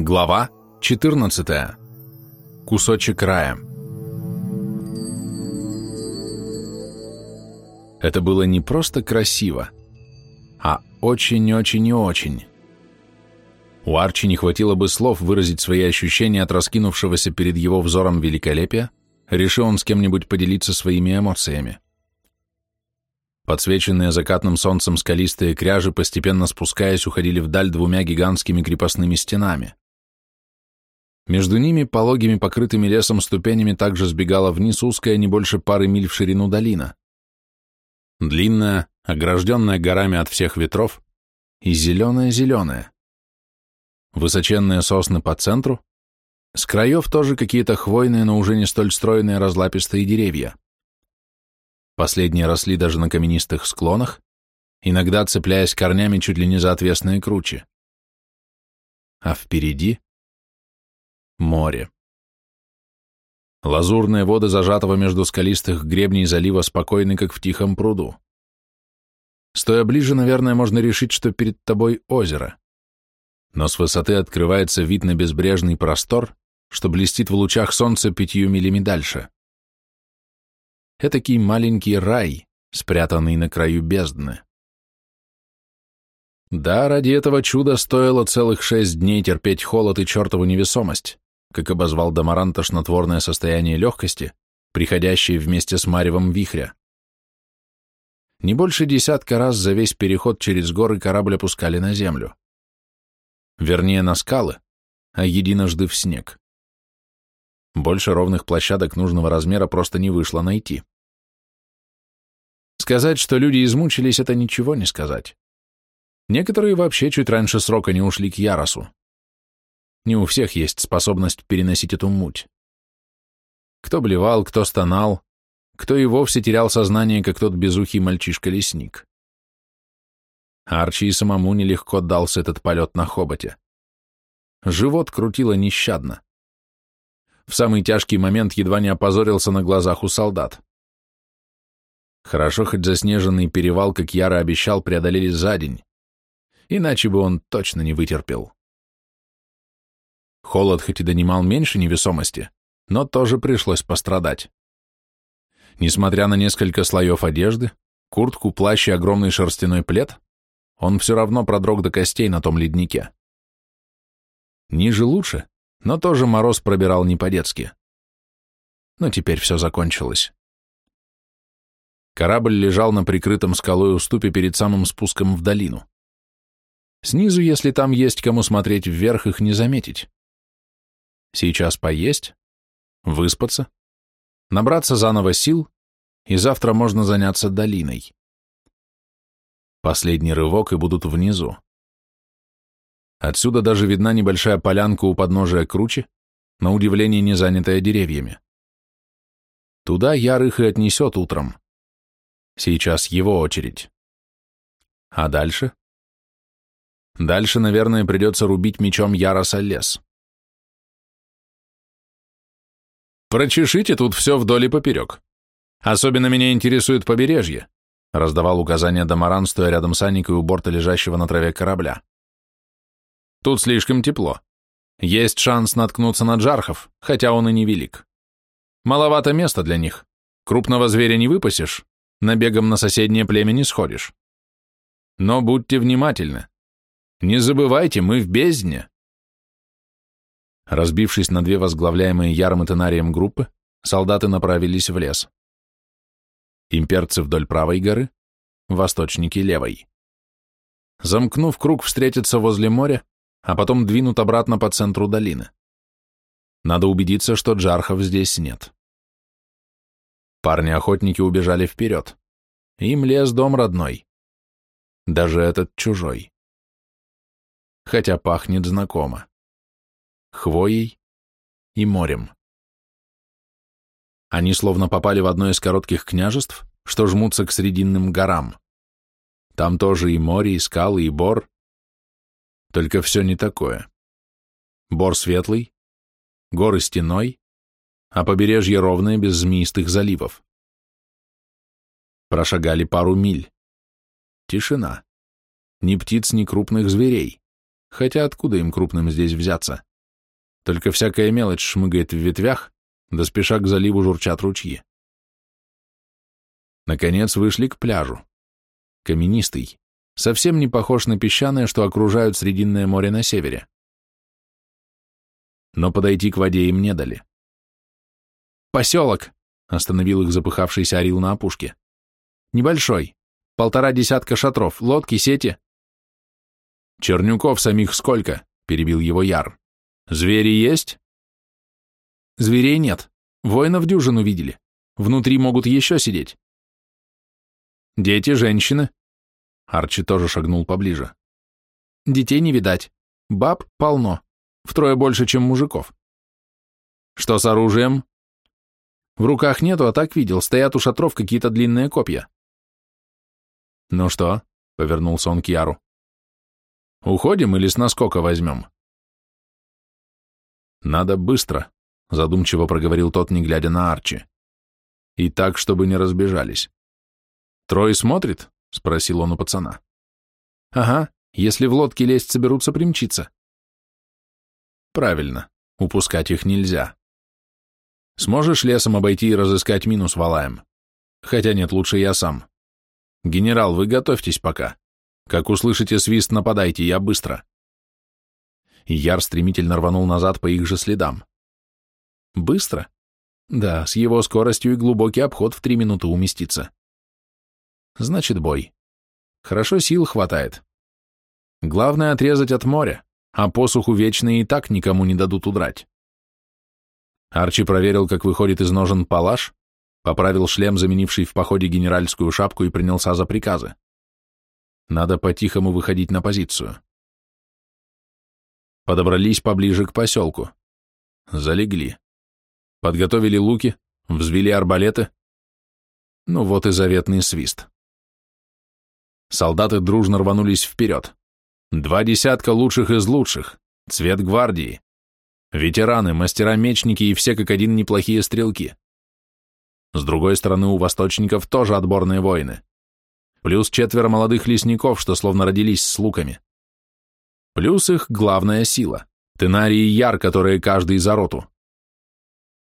Глава 14. Кусочек рая. Это было не просто красиво, а очень-очень и очень. У Арчи не хватило бы слов выразить свои ощущения от раскинувшегося перед его взором великолепия, решил он с кем-нибудь поделиться своими эмоциями. Подсвеченные закатным солнцем скалистые кряжи, постепенно спускаясь, уходили вдаль двумя гигантскими крепостными стенами. Между ними, пологими покрытыми лесом ступенями, также сбегала вниз узкая не больше пары миль в ширину долина. Длинная, огражденная горами от всех ветров, и зеленая-зеленая. Высоченные сосны по центру, с краев тоже какие-то хвойные, но уже не столь стройные разлапистые деревья. Последние росли даже на каменистых склонах, иногда цепляясь корнями чуть ли не за отвесные кручи. А впереди — море. Лазурные воды зажатого между скалистых гребней залива спокойны, как в тихом пруду. Стоя ближе, наверное, можно решить, что перед тобой озеро. Но с высоты открывается вид на безбрежный простор, что блестит в лучах солнца пятью милями дальше этакий маленький рай, спрятанный на краю бездны. Да, ради этого чуда стоило целых шесть дней терпеть холод и чертову невесомость, как обозвал Дамаран тошнотворное состояние легкости, приходящее вместе с маревом вихря. Не больше десятка раз за весь переход через горы корабль опускали на землю. Вернее, на скалы, а единожды в снег. Больше ровных площадок нужного размера просто не вышло найти. Сказать, что люди измучились, это ничего не сказать. Некоторые вообще чуть раньше срока не ушли к Яросу. Не у всех есть способность переносить эту муть. Кто блевал, кто стонал, кто и вовсе терял сознание, как тот безухий мальчишка-лесник. Арчи и самому нелегко дался этот полет на хоботе. Живот крутило нещадно в самый тяжкий момент едва не опозорился на глазах у солдат. Хорошо, хоть заснеженный перевал, как Яра обещал, преодолели за день, иначе бы он точно не вытерпел. Холод хоть и донимал меньше невесомости, но тоже пришлось пострадать. Несмотря на несколько слоев одежды, куртку, плащ и огромный шерстяной плед, он все равно продрог до костей на том леднике. Ниже лучше, но тоже мороз пробирал не по-детски. Но теперь все закончилось. Корабль лежал на прикрытом скалой уступе перед самым спуском в долину. Снизу, если там есть кому смотреть вверх, их не заметить. Сейчас поесть, выспаться, набраться заново сил, и завтра можно заняться долиной. Последний рывок, и будут внизу. Отсюда даже видна небольшая полянка у подножия кручи, на удивление не занятая деревьями. Туда Яр их и отнесет утром. Сейчас его очередь. А дальше? Дальше, наверное, придется рубить мечом Яроса лес. «Прочешите тут все вдоль и поперек. Особенно меня интересует побережье», раздавал указания Дамаран, стоя рядом с Аникой у борта лежащего на траве корабля. Тут слишком тепло. Есть шанс наткнуться на джархов, хотя он и невелик. Маловато места для них. Крупного зверя не выпасешь, набегом на соседнее племя не сходишь. Но будьте внимательны. Не забывайте, мы в бездне. Разбившись на две возглавляемые Яром и Тенарием группы, солдаты направились в лес. Имперцы вдоль правой горы, восточники левой. Замкнув круг, встретятся возле моря, а потом двинут обратно по центру долины. Надо убедиться, что джархов здесь нет. Парни-охотники убежали вперед. Им лес дом родной. Даже этот чужой. Хотя пахнет знакомо. Хвоей и морем. Они словно попали в одно из коротких княжеств, что жмутся к срединным горам. Там тоже и море, и скалы, и бор, только все не такое. Бор светлый, горы стеной, а побережье ровное, без змеистых заливов. Прошагали пару миль. Тишина. Ни птиц, ни крупных зверей. Хотя откуда им крупным здесь взяться? Только всякая мелочь шмыгает в ветвях, да спеша к заливу журчат ручьи. Наконец вышли к пляжу. Каменистый, совсем не похож на песчаное, что окружают Срединное море на севере. Но подойти к воде им не дали. «Поселок!» — остановил их запыхавшийся орил на опушке. «Небольшой. Полтора десятка шатров, лодки, сети». «Чернюков самих сколько?» — перебил его Яр. «Звери есть?» «Зверей нет. Воинов дюжину видели. Внутри могут еще сидеть». «Дети, женщины?» Арчи тоже шагнул поближе. «Детей не видать. Баб полно. Втрое больше, чем мужиков». «Что с оружием?» «В руках нету, а так видел. Стоят у шатров какие-то длинные копья». «Ну что?» — повернулся он к Яру. «Уходим или с наскока возьмем?» «Надо быстро», — задумчиво проговорил тот, не глядя на Арчи. «И так, чтобы не разбежались». «Трой смотрит?» — спросил он у пацана. «Ага, если в лодке лезть соберутся примчиться». «Правильно, упускать их нельзя. Сможешь лесом обойти и разыскать минус валаем? Хотя нет, лучше я сам. Генерал, вы готовьтесь пока. Как услышите свист, нападайте, я быстро». Яр стремительно рванул назад по их же следам. Быстро? Да, с его скоростью и глубокий обход в три минуты уместится. Значит, бой. Хорошо сил хватает. Главное отрезать от моря, а посуху вечные и так никому не дадут удрать. Арчи проверил, как выходит из ножен палаш, поправил шлем, заменивший в походе генеральскую шапку, и принялся за приказы. Надо по-тихому выходить на позицию. Подобрались поближе к поселку. Залегли. Подготовили луки, взвели арбалеты. Ну вот и заветный свист. Солдаты дружно рванулись вперед. Два десятка лучших из лучших, цвет гвардии. Ветераны, мастера-мечники и все как один неплохие стрелки. С другой стороны, у восточников тоже отборные воины. Плюс четверо молодых лесников, что словно родились с луками. Плюс их главная сила — Тенарий и Яр, которые каждый за роту.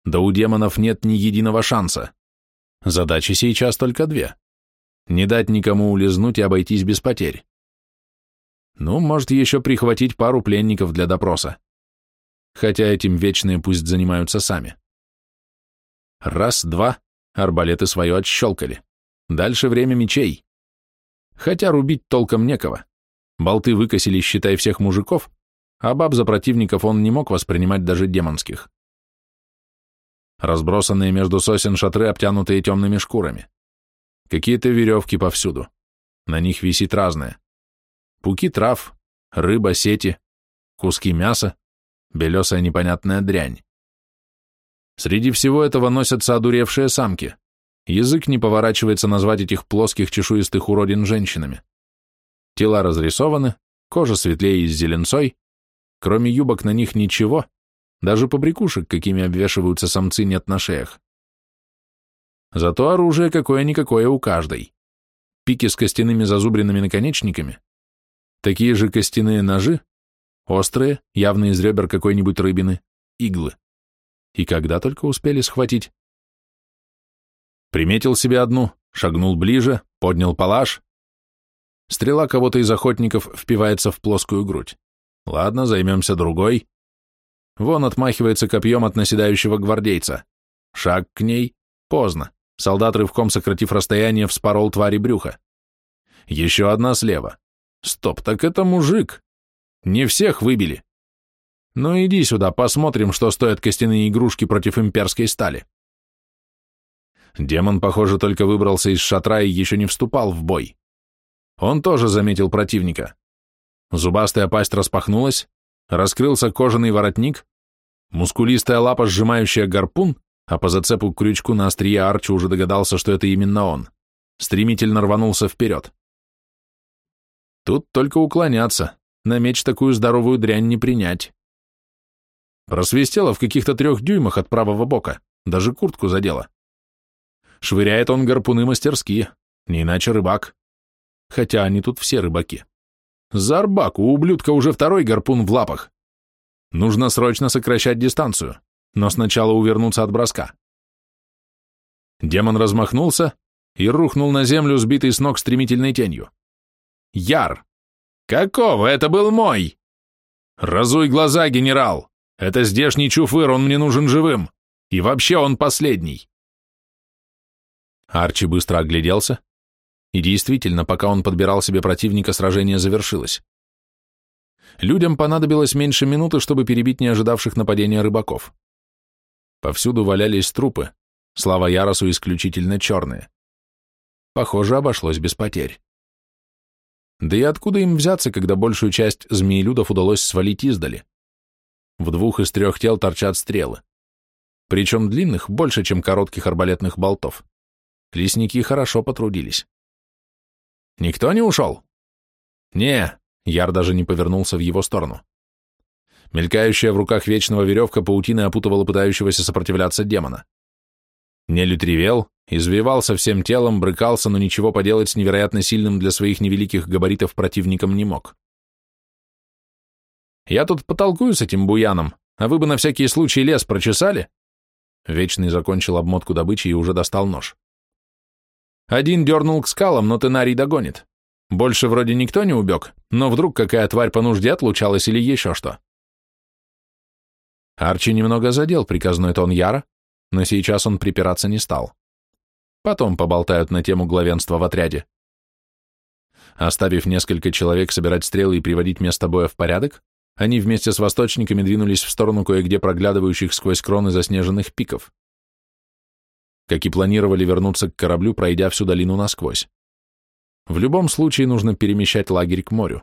Да у демонов нет ни единого шанса. Задачи сейчас только две. Не дать никому улизнуть и обойтись без потерь. Ну, может, еще прихватить пару пленников для допроса. Хотя этим вечные пусть занимаются сами. Раз, два, арбалеты свое отщелкали. Дальше время мечей. Хотя рубить толком некого. Болты выкосили, считай, всех мужиков, а баб за противников он не мог воспринимать даже демонских. Разбросанные между сосен шатры, обтянутые темными шкурами. Какие-то веревки повсюду. На них висит разное. Пуки трав, рыба, сети, куски мяса, белесая непонятная дрянь. Среди всего этого носятся одуревшие самки. Язык не поворачивается назвать этих плоских чешуистых уродин женщинами. Тела разрисованы, кожа светлее и с зеленцой, кроме юбок на них ничего, даже побрякушек, какими обвешиваются самцы, нет на шеях. Зато оружие какое-никакое у каждой. Пики с костяными зазубренными наконечниками, такие же костяные ножи, острые, явно из ребер какой-нибудь рыбины, иглы. И когда только успели схватить. Приметил себе одну, шагнул ближе, поднял палаш, Стрела кого-то из охотников впивается в плоскую грудь. Ладно, займемся другой. Вон отмахивается копьем от наседающего гвардейца. Шаг к ней. Поздно. Солдат, рывком сократив расстояние, вспорол твари брюха. Еще одна слева. Стоп, так это мужик. Не всех выбили. Ну иди сюда, посмотрим, что стоят костяные игрушки против имперской стали. Демон, похоже, только выбрался из шатра и еще не вступал в бой. Он тоже заметил противника. Зубастая пасть распахнулась, раскрылся кожаный воротник, мускулистая лапа, сжимающая гарпун, а по зацепу к крючку на острие Арчи уже догадался, что это именно он, стремительно рванулся вперед. Тут только уклоняться, на меч такую здоровую дрянь не принять. Просвистело в каких-то трех дюймах от правого бока, даже куртку задело. Швыряет он гарпуны мастерски, не иначе рыбак хотя они тут все рыбаки. Зарбак, у ублюдка уже второй гарпун в лапах. Нужно срочно сокращать дистанцию, но сначала увернуться от броска. Демон размахнулся и рухнул на землю, сбитый с ног стремительной тенью. Яр! Какого? Это был мой! Разуй глаза, генерал! Это здешний чуфыр, он мне нужен живым. И вообще он последний. Арчи быстро огляделся, и действительно, пока он подбирал себе противника, сражение завершилось. Людям понадобилось меньше минуты, чтобы перебить неожидавших нападения рыбаков. Повсюду валялись трупы, слава Яросу исключительно черные. Похоже, обошлось без потерь. Да и откуда им взяться, когда большую часть змеелюдов удалось свалить издали? В двух из трех тел торчат стрелы. Причем длинных больше, чем коротких арбалетных болтов. Лесники хорошо потрудились. «Никто не ушел?» «Не», Яр даже не повернулся в его сторону. Мелькающая в руках вечного веревка паутины опутывала пытающегося сопротивляться демона. Нелюдь ревел, извивался всем телом, брыкался, но ничего поделать с невероятно сильным для своих невеликих габаритов противником не мог. «Я тут потолкую с этим буяном, а вы бы на всякий случай лес прочесали?» Вечный закончил обмотку добычи и уже достал нож. Один дернул к скалам, но Тенарий догонит. Больше вроде никто не убег, но вдруг какая тварь по нужде отлучалась или еще что. Арчи немного задел приказной тон Яра, но сейчас он припираться не стал. Потом поболтают на тему главенства в отряде. Оставив несколько человек собирать стрелы и приводить место боя в порядок, они вместе с восточниками двинулись в сторону кое-где проглядывающих сквозь кроны заснеженных пиков. Как и планировали вернуться к кораблю, пройдя всю долину насквозь. В любом случае нужно перемещать лагерь к морю.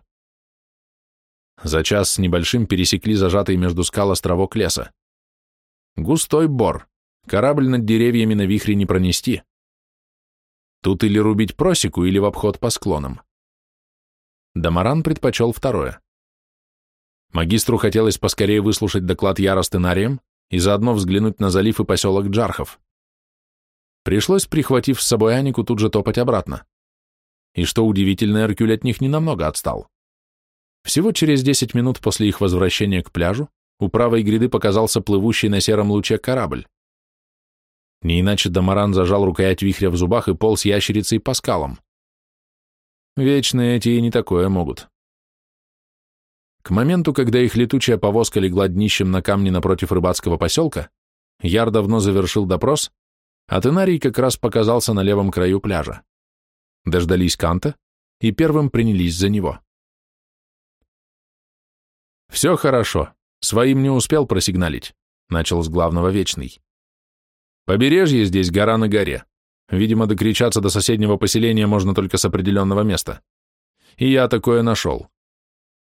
За час с небольшим пересекли зажатый между скал островок леса. Густой бор, корабль над деревьями на вихре не пронести. Тут или рубить просеку, или в обход по склонам. Дамаран предпочел второе. Магистру хотелось поскорее выслушать доклад Яра и заодно взглянуть на залив и поселок Джархов. Пришлось, прихватив с собой Анику, тут же топать обратно. И что удивительно, Эркюль от них ненамного отстал. Всего через 10 минут после их возвращения к пляжу у правой гряды показался плывущий на сером луче корабль. Не иначе Дамаран зажал рукоять вихря в зубах и полз ящерицей по скалам. Вечные эти и не такое могут. К моменту, когда их летучая повозка легла днищем на камни напротив рыбацкого поселка, Яр давно завершил допрос, а Тенарий как раз показался на левом краю пляжа дождались Канта и первым принялись за него. «Все хорошо, своим не успел просигналить», — начал с главного Вечный. «Побережье здесь гора на горе. Видимо, докричаться до соседнего поселения можно только с определенного места. И я такое нашел.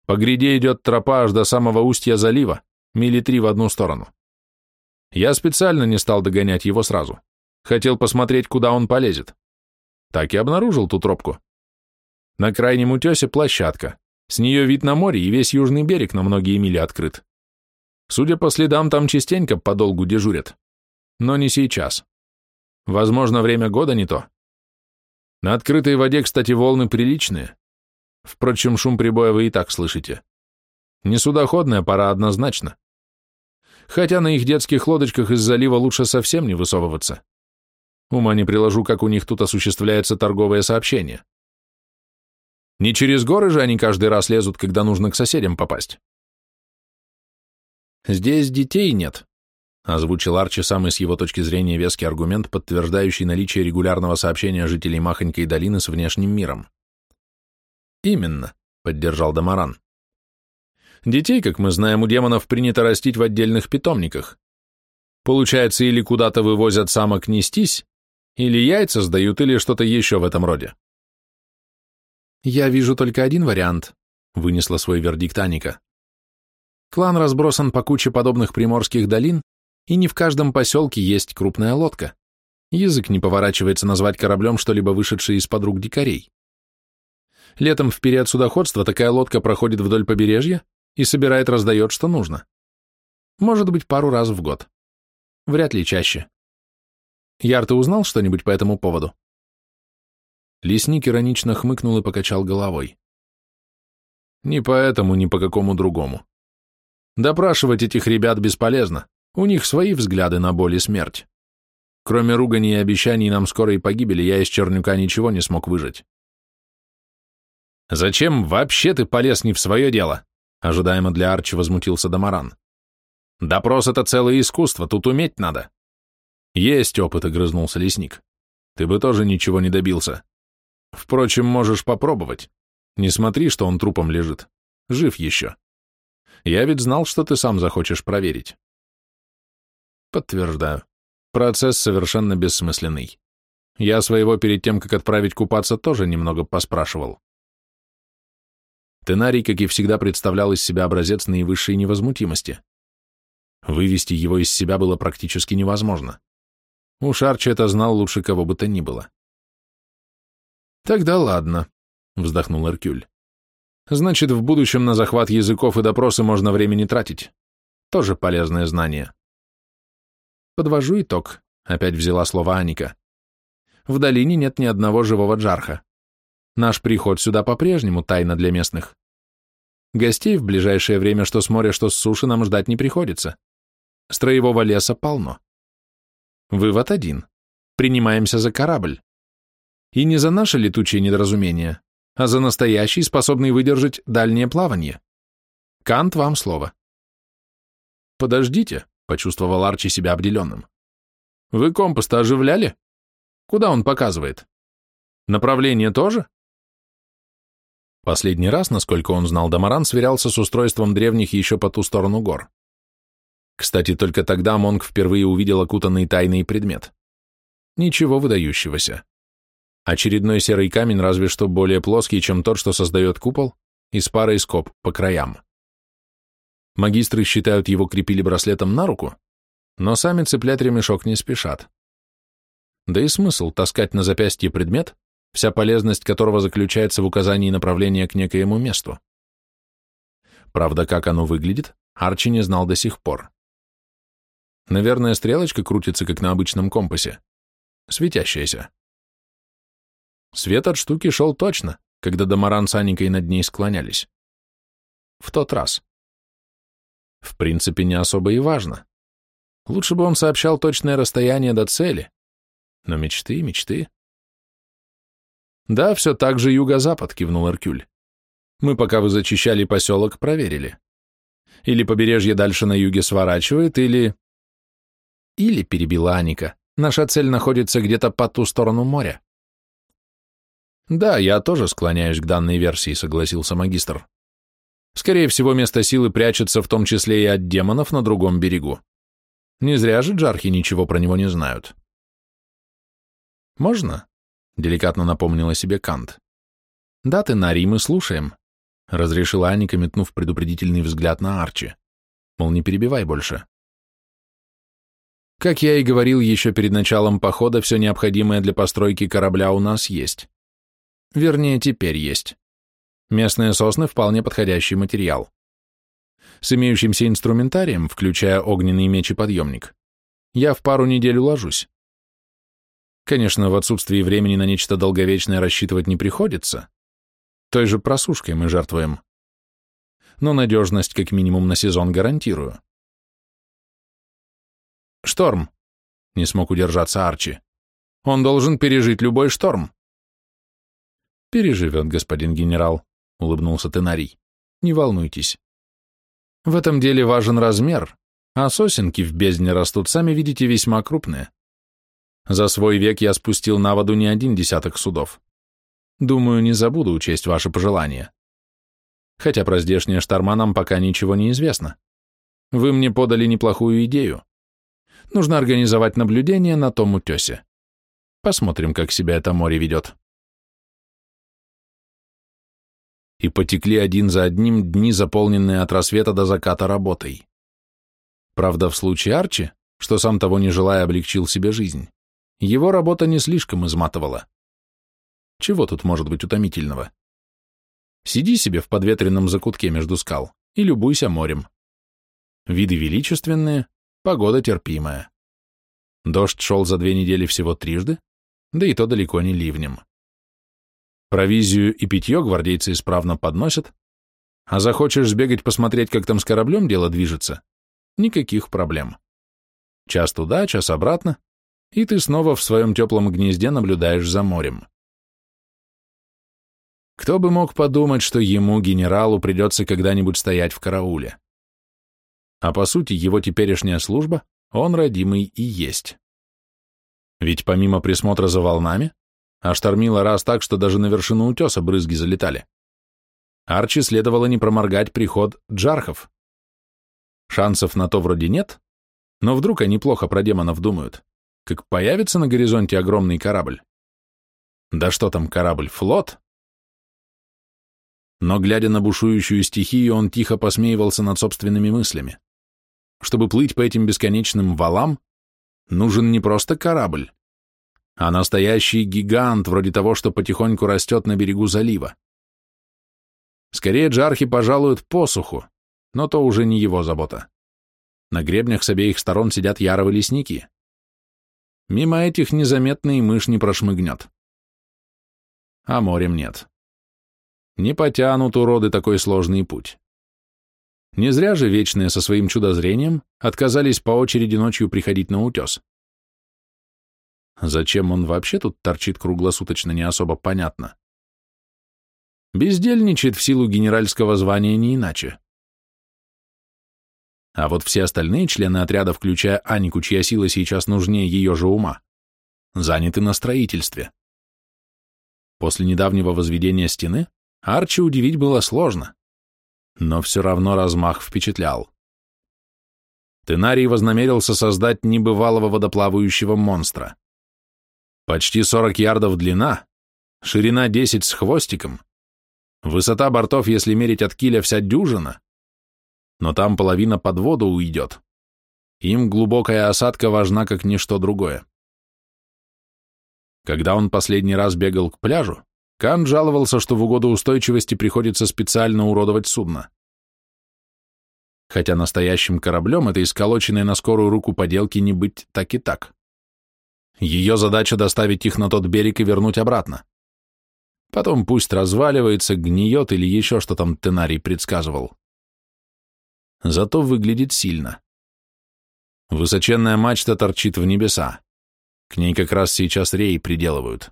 По гряде идет тропа аж до самого устья залива, мили три в одну сторону. Я специально не стал догонять его сразу. Хотел посмотреть, куда он полезет. Так и обнаружил ту тропку. На крайнем утесе площадка. С нее вид на море и весь южный берег на многие мили открыт. Судя по следам, там частенько подолгу дежурят. Но не сейчас. Возможно, время года не то. На открытой воде, кстати, волны приличные. Впрочем, шум прибоя вы и так слышите. Не судоходная пора однозначно. Хотя на их детских лодочках из залива лучше совсем не высовываться. Ума не приложу, как у них тут осуществляется торговое сообщение. Не через горы же они каждый раз лезут, когда нужно к соседям попасть. Здесь детей нет, озвучил Арчи самый с его точки зрения веский аргумент, подтверждающий наличие регулярного сообщения жителей Махонькой долины с внешним миром. Именно, поддержал Дамаран. Детей, как мы знаем, у демонов принято растить в отдельных питомниках. Получается, или куда-то вывозят самок нестись, или яйца сдают, или что-то еще в этом роде. «Я вижу только один вариант», — вынесла свой вердикт Аника. «Клан разбросан по куче подобных приморских долин, и не в каждом поселке есть крупная лодка. Язык не поворачивается назвать кораблем что-либо вышедшее из-под рук дикарей. Летом в период судоходства такая лодка проходит вдоль побережья и собирает раздает, что нужно. Может быть, пару раз в год. Вряд ли чаще. Яр, ты узнал что-нибудь по этому поводу?» Лесник иронично хмыкнул и покачал головой. «Ни по этому, ни по какому другому. Допрашивать этих ребят бесполезно, у них свои взгляды на боль и смерть. Кроме ругани и обещаний нам скорой погибели, я из Чернюка ничего не смог выжить. «Зачем вообще ты полез не в свое дело?» Ожидаемо для Арчи возмутился Дамаран. «Допрос — это целое искусство, тут уметь надо». «Есть опыт», — огрызнулся лесник. «Ты бы тоже ничего не добился. Впрочем, можешь попробовать. Не смотри, что он трупом лежит. Жив еще. Я ведь знал, что ты сам захочешь проверить». «Подтверждаю. Процесс совершенно бессмысленный. Я своего перед тем, как отправить купаться, тоже немного поспрашивал. Тенарий, как и всегда, представлял из себя образец наивысшей невозмутимости. Вывести его из себя было практически невозможно. Уж Арчи это знал лучше кого бы то ни было. «Тогда ладно», — вздохнул Эркюль. «Значит, в будущем на захват языков и допросы можно времени тратить. Тоже полезное знание». «Подвожу итог», — опять взяла слово Аника. «В долине нет ни одного живого джарха. Наш приход сюда по-прежнему тайна для местных. Гостей в ближайшее время что с моря, что с суши нам ждать не приходится. Строевого леса полно. Вывод один. Принимаемся за корабль. И не за наше летучее недоразумение, а за настоящий, способный выдержать дальнее плавание. Кант, вам слово. Подождите, почувствовал Арчи себя обделенным. Вы компас-то оживляли? Куда он показывает? Направление тоже? Последний раз, насколько он знал, Дамаран сверялся с устройством древних еще по ту сторону гор. Кстати, только тогда Монг впервые увидел окутанный тайный предмет. Ничего выдающегося. Очередной серый камень, разве что более плоский, чем тот, что создает купол, и с парой скоб по краям. Магистры считают его крепили браслетом на руку, но сами цеплять ремешок не спешат. Да и смысл таскать на запястье предмет, вся полезность которого заключается в указании направления к некоему месту. Правда, как оно выглядит, Арчи не знал до сих пор. Наверное, стрелочка крутится, как на обычном компасе. Светящаяся. Свет от штуки шел точно, когда Дамаран с Аникой над ней склонялись. В тот раз. В принципе, не особо и важно. Лучше бы он сообщал точное расстояние до цели. Но мечты, мечты. «Да, все так же юго-запад», — кивнул Эркюль. «Мы, пока вы зачищали поселок, проверили. Или побережье дальше на юге сворачивает, или...» «Или», — перебила Аника, — «наша цель находится где-то по ту сторону моря». «Да, я тоже склоняюсь к данной версии», — согласился магистр. «Скорее всего, место силы прячется в том числе и от демонов на другом берегу. Не зря же джархи ничего про него не знают». «Можно?» — деликатно напомнила себе Кант. «Да, ты, Нари, мы слушаем», — разрешила Аника, метнув предупредительный взгляд на Арчи. Мол, не перебивай больше. Как я и говорил еще перед началом похода, все необходимое для постройки корабля у нас есть. Вернее, теперь есть. Местные сосны — вполне подходящий материал. С имеющимся инструментарием, включая огненный меч и подъемник, я в пару недель уложусь. Конечно, в отсутствии времени на нечто долговечное рассчитывать не приходится. Той же просушкой мы жертвуем. Но надежность как минимум на сезон гарантирую. Шторм. Не смог удержаться Арчи. Он должен пережить любой шторм. Переживет, господин генерал, улыбнулся Тенарий. Не волнуйтесь. В этом деле важен размер, а сосенки в бездне растут, сами видите, весьма крупные. За свой век я спустил на воду не один десяток судов. Думаю, не забуду учесть ваши пожелания. Хотя про здешние шторма нам пока ничего не известно. Вы мне подали неплохую идею. Нужно организовать наблюдение на том утесе. Посмотрим, как себя это море ведет. И потекли один за одним дни, заполненные от рассвета до заката работой. Правда, в случае Арчи, что сам того не желая облегчил себе жизнь, его работа не слишком изматывала. Чего тут может быть утомительного? Сиди себе в подветренном закутке между скал и любуйся морем. Виды величественные, погода терпимая. Дождь шел за две недели всего трижды, да и то далеко не ливнем. Провизию и питье гвардейцы исправно подносят, А захочешь сбегать посмотреть, как там с кораблем дело движется? Никаких проблем. Час туда, час обратно, и ты снова в своем теплом гнезде наблюдаешь за морем. Кто бы мог подумать, что ему, генералу, придется когда-нибудь стоять в карауле. А по сути, его теперешняя служба, он родимый и есть. Ведь помимо присмотра за волнами, а штормило раз так, что даже на вершину утеса брызги залетали, Арчи следовало не проморгать приход джархов. Шансов на то вроде нет, но вдруг они плохо про демонов думают, как появится на горизонте огромный корабль. Да что там корабль, флот? Но, глядя на бушующую стихию, он тихо посмеивался над собственными мыслями. Чтобы плыть по этим бесконечным валам, нужен не просто корабль, а настоящий гигант, вроде того, что потихоньку растет на берегу залива. Скорее джархи пожалуют посуху, но то уже не его забота. На гребнях с обеих сторон сидят яровые лесники. Мимо этих незаметно мышь не прошмыгнет. А морем нет. Не потянут уроды такой сложный путь. Не зря же вечные со своим чудозрением отказались по очереди ночью приходить на утес. Зачем он вообще тут торчит круглосуточно, не особо понятно. Бездельничает в силу генеральского звания не иначе. А вот все остальные члены отряда, включая Анику, чья сила сейчас нужнее ее же ума, заняты на строительстве. После недавнего возведения стены Арчи удивить было сложно, но все равно размах впечатлял. Тенарий вознамерился создать небывалого водоплавающего монстра. Почти 40 ярдов длина, ширина 10 с хвостиком, высота бортов, если мерить от киля, вся дюжина, но там половина под воду уйдет. Им глубокая осадка важна, как ничто другое. Когда он последний раз бегал к пляжу, Кан жаловался, что в угоду устойчивости приходится специально уродовать судно. Хотя настоящим кораблем этой сколоченной на скорую руку поделки не быть так и так. Ее задача доставить их на тот берег и вернуть обратно. Потом пусть разваливается, гниет или еще что там Тенарий предсказывал. Зато выглядит сильно. Высоченная мачта торчит в небеса. К ней как раз сейчас реи приделывают.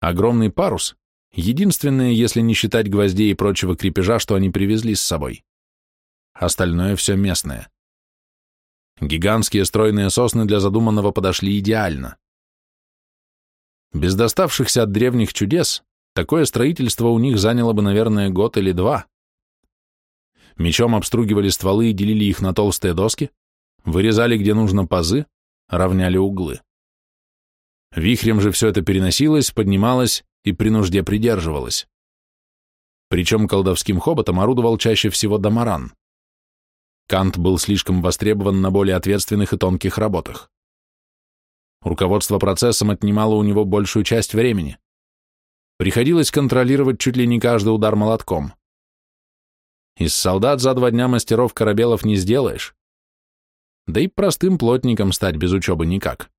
Огромный парус — единственное, если не считать гвоздей и прочего крепежа, что они привезли с собой. Остальное все местное. Гигантские стройные сосны для задуманного подошли идеально. Без доставшихся от древних чудес, такое строительство у них заняло бы, наверное, год или два. Мечом обстругивали стволы и делили их на толстые доски, вырезали, где нужно, пазы, равняли углы. Вихрем же все это переносилось, поднималось и при нужде придерживалось. Причем колдовским хоботом орудовал чаще всего Дамаран. Кант был слишком востребован на более ответственных и тонких работах. Руководство процессом отнимало у него большую часть времени. Приходилось контролировать чуть ли не каждый удар молотком. Из солдат за два дня мастеров корабелов не сделаешь. Да и простым плотником стать без учебы никак.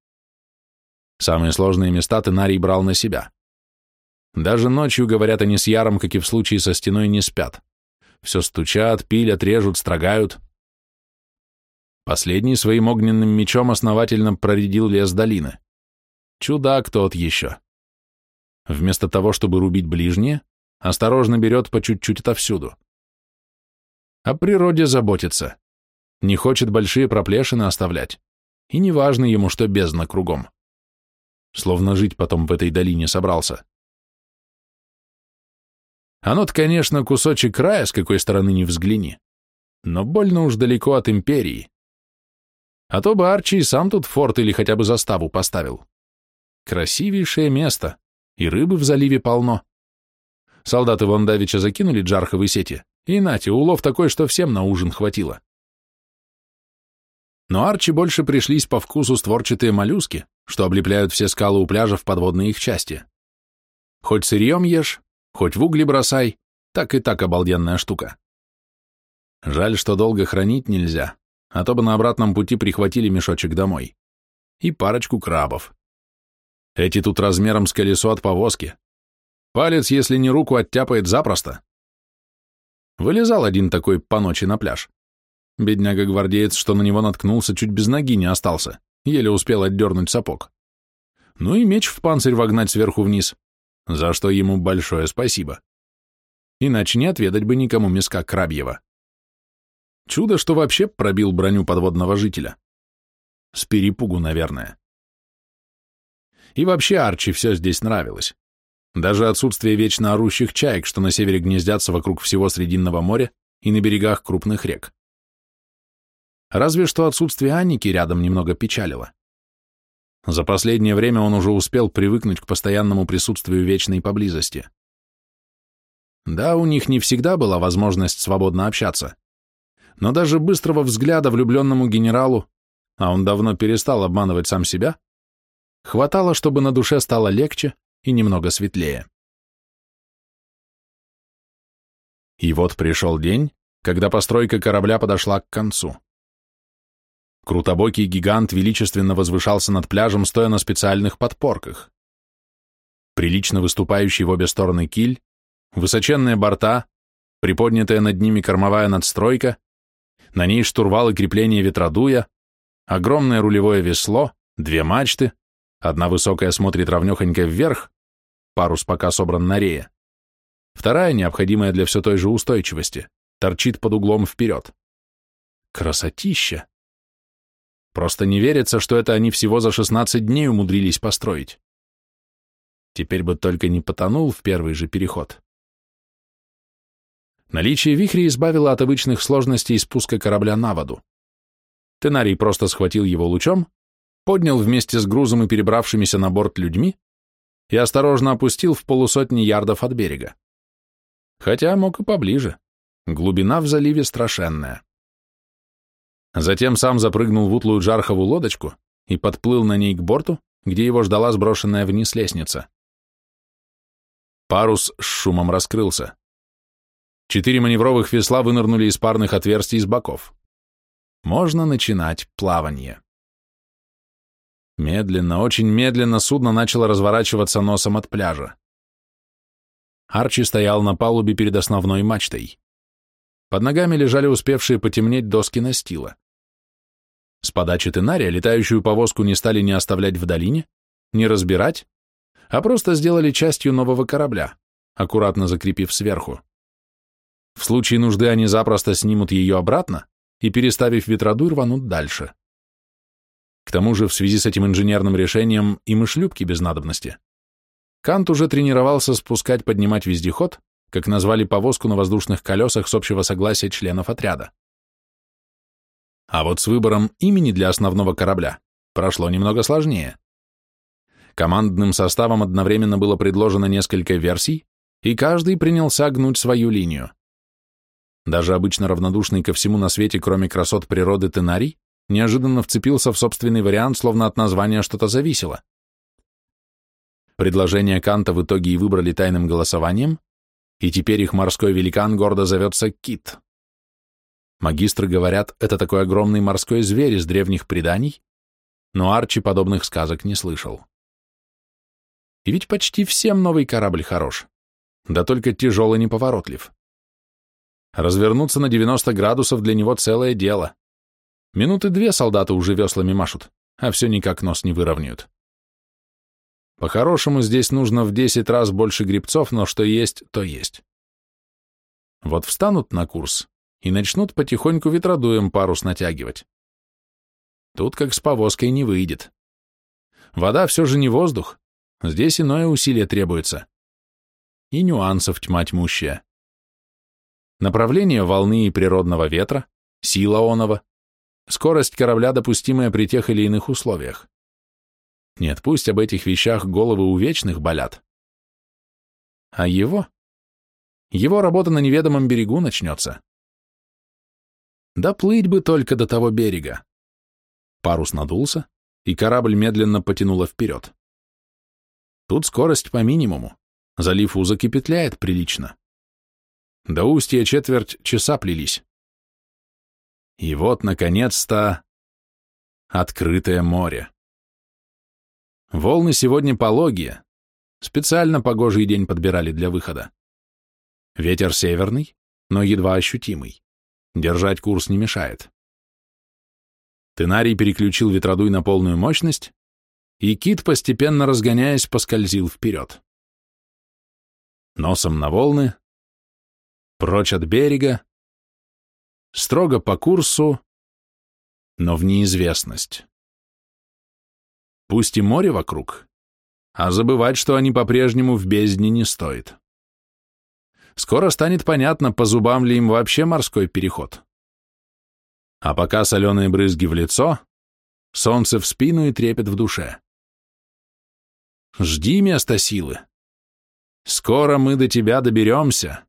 Самые сложные места Тенарий брал на себя. Даже ночью, говорят они с Яром, как и в случае со стеной, не спят. Все стучат, пилят, режут, строгают. Последний своим огненным мечом основательно проредил лес долины. Чудак тот еще. Вместо того, чтобы рубить ближние, осторожно берет по чуть-чуть отовсюду. О природе заботится. Не хочет большие проплешины оставлять. И неважно ему, что бездна кругом словно жить потом в этой долине собрался. Оно-то, конечно, кусочек края, с какой стороны ни взгляни, но больно уж далеко от империи. А то бы Арчи и сам тут форт или хотя бы заставу поставил. Красивейшее место, и рыбы в заливе полно. Солдаты вон закинули джарховые сети, и нате, улов такой, что всем на ужин хватило. Но Арчи больше пришлись по вкусу створчатые моллюски, что облепляют все скалы у пляжа в подводной их части. Хоть сырьем ешь, хоть в угли бросай, так и так обалденная штука. Жаль, что долго хранить нельзя, а то бы на обратном пути прихватили мешочек домой. И парочку крабов. Эти тут размером с колесо от повозки. Палец, если не руку, оттяпает запросто. Вылезал один такой по ночи на пляж. Бедняга-гвардеец, что на него наткнулся, чуть без ноги не остался, еле успел отдернуть сапог. Ну и меч в панцирь вогнать сверху вниз, за что ему большое спасибо. Иначе не отведать бы никому миска крабьего. Чудо, что вообще пробил броню подводного жителя. С перепугу, наверное. И вообще Арчи все здесь нравилось. Даже отсутствие вечно орущих чаек, что на севере гнездятся вокруг всего Срединного моря и на берегах крупных рек. Разве что отсутствие Анники рядом немного печалило. За последнее время он уже успел привыкнуть к постоянному присутствию вечной поблизости. Да, у них не всегда была возможность свободно общаться, но даже быстрого взгляда влюбленному генералу, а он давно перестал обманывать сам себя, хватало, чтобы на душе стало легче и немного светлее. И вот пришел день, когда постройка корабля подошла к концу. Крутобокий гигант величественно возвышался над пляжем, стоя на специальных подпорках. Прилично выступающий в обе стороны киль, высоченные борта, приподнятая над ними кормовая надстройка, на ней штурвал и крепление ветродуя, огромное рулевое весло, две мачты, одна высокая смотрит ровнехонько вверх, парус пока собран на рее, вторая, необходимая для все той же устойчивости, торчит под углом вперед. Красотища! Просто не верится, что это они всего за 16 дней умудрились построить. Теперь бы только не потонул в первый же переход. Наличие вихря избавило от обычных сложностей спуска корабля на воду. Тенарий просто схватил его лучом, поднял вместе с грузом и перебравшимися на борт людьми и осторожно опустил в полусотни ярдов от берега. Хотя мог и поближе. Глубина в заливе страшенная. Затем сам запрыгнул в утлую Джархову лодочку и подплыл на ней к борту, где его ждала сброшенная вниз лестница. Парус с шумом раскрылся. Четыре маневровых весла вынырнули из парных отверстий с боков. Можно начинать плавание. Медленно, очень медленно судно начало разворачиваться носом от пляжа. Арчи стоял на палубе перед основной мачтой. Под ногами лежали успевшие потемнеть доски настила. С подачи Тенария летающую повозку не стали ни оставлять в долине, ни разбирать, а просто сделали частью нового корабля, аккуратно закрепив сверху. В случае нужды они запросто снимут ее обратно и, переставив ветродуй, рванут дальше. К тому же, в связи с этим инженерным решением им и шлюпки без надобности. Кант уже тренировался спускать-поднимать вездеход, как назвали повозку на воздушных колесах с общего согласия членов отряда. А вот с выбором имени для основного корабля прошло немного сложнее. Командным составом одновременно было предложено несколько версий, и каждый принялся гнуть свою линию. Даже обычно равнодушный ко всему на свете, кроме красот природы Тенарий, неожиданно вцепился в собственный вариант, словно от названия что-то зависело. Предложение Канта в итоге и выбрали тайным голосованием, и теперь их морской великан гордо зовется Кит. Магистры говорят, это такой огромный морской зверь из древних преданий, но Арчи подобных сказок не слышал. И ведь почти всем новый корабль хорош, да только тяжелый неповоротлив. Развернуться на 90 градусов для него целое дело. Минуты две солдаты уже веслами машут, а все никак нос не выровняют. По-хорошему, здесь нужно в десять раз больше грибцов, но что есть, то есть. Вот встанут на курс и начнут потихоньку ветродуем парус натягивать. Тут как с повозкой не выйдет. Вода все же не воздух, здесь иное усилие требуется. И нюансов тьма тьмущая. Направление волны и природного ветра, сила онова, скорость корабля, допустимая при тех или иных условиях. Нет, пусть об этих вещах головы у вечных болят. А его? Его работа на неведомом берегу начнется. Да плыть бы только до того берега. Парус надулся, и корабль медленно потянуло вперед. Тут скорость по минимуму, залив узок и прилично. До устья четверть часа плелись. И вот, наконец-то, открытое море. Волны сегодня пологие. Специально погожий день подбирали для выхода. Ветер северный, но едва ощутимый. Держать курс не мешает. Тенарий переключил ветродуй на полную мощность, и кит, постепенно разгоняясь, поскользил вперед. Носом на волны, прочь от берега, строго по курсу, но в неизвестность. Пусть и море вокруг, а забывать, что они по-прежнему в бездне не стоит. Скоро станет понятно, по зубам ли им вообще морской переход. А пока соленые брызги в лицо, солнце в спину и трепет в душе. Жди места силы. Скоро мы до тебя доберемся.